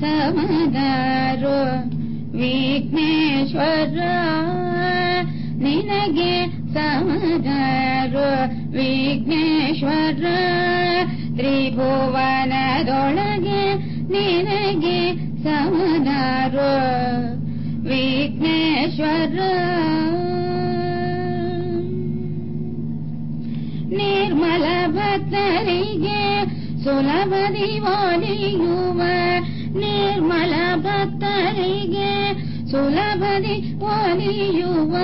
ಸಮದಾರು ವಿಘ್ನೇಶ್ವರ ನಿನಗೆ ಸಮದಾರು. ವಿಘ್ನೇಶ್ವರ ತ್ರಿಭುವನದೊಳಗೆ ನಿನಗೆ ಸಮದಾರು. ವಿಘ್ನೇಶ್ವರ ನಿರ್ಮಲ ಭಕ್ತರಿಗೆ ಸುಲಭದಿ ಒಲಿಯುವ ನಿರ್ಮಲ ಭಕ್ತರಿಗೆ ಸುಲಭದಿ ಒಲಿಯುವ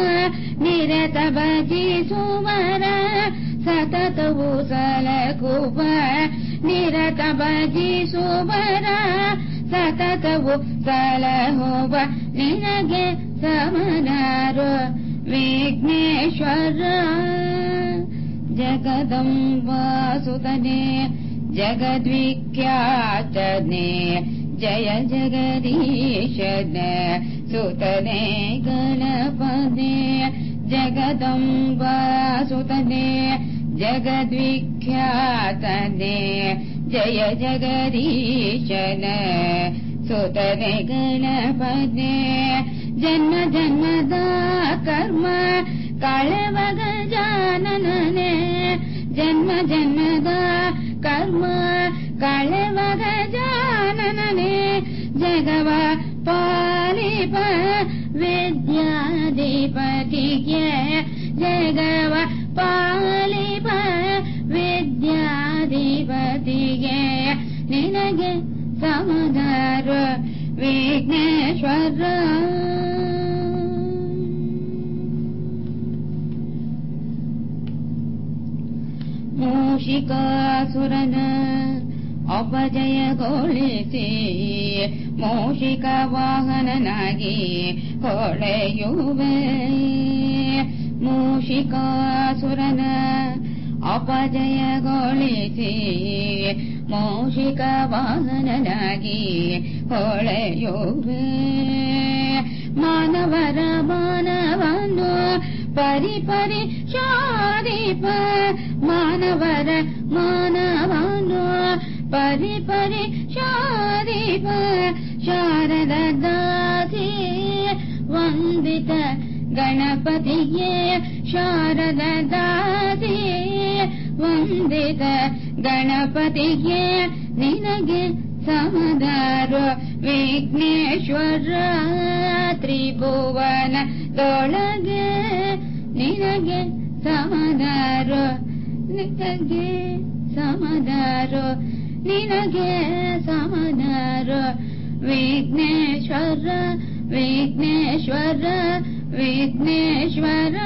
ನಿರತ ಭಜಿಸುವರ ಸತತವು ಸಲಕುವ ನಿರತ ಭಜಿಸುವರ ಸತತವು ಸಲಹುವ ನಿನಗೆ ಸಮನಾರು ವಿಘ್ನೇಶ್ವರ ಜಗದಂಬಾಸುತನೆ जगद्विख्यातने जय जगरीशन सुतने गणपदे जगदं बसुतने जगद्विख्यातने जय जगदीशन सुतने गणपदे जन्म जन्मदा कर्म काल जन्म जन्मदा कर्म कलव जाननने जगवा पालिप विद्याधिपति जगवा पालिवा विद्याधिपति नगे समगार विघ्नेश्वर ಮೂಷಿಕಾಸುರನ ಅಪಜಯಗೊಳಿಸಿ ಮೌಷಿಕ ವಾಹನನಾಗಿ ಹೊಳೆಯುವೆ ಮೂಷಿಕಾಸುರನ ಅಪಜಯಗೊಳಿಸಿ ಮೌಷಿಕ ವಾಹನನಾಗಿ ಹೊಳೆಯುವೆ ಮಾನವರ ಪರಿ ಪರಿ ಶಾದೀಪ, ಮಾನವರ ಮಾನವನು ಪರಿ ಪರಿ ಶಾದೀಪ, ಶಾರದ ದಾಸಿ. ವಂದಿತ ಗಣಪತಿಗೆ ಶಾರದ ದಾಸಿ. ವಂದಿತ ಗಣಪತಿಗೆ ನಿನಗೆ ಸಮದಾರ. ವಿಘ್ನೇಶ್ವರ ತ್ರಿಭುವನ ದೊಳಗೆ ನಿನಗೆ ಸಮದಾರ ನಿನಗೆ ಸಮದಾರ ನಿನಗೆ ಸಮದಾರ ವಿಘ್ನೇಶ್ವರ ವಿಘ್ನೇಶ್ವರ ವಿಘ್ನೇಶ್ವರ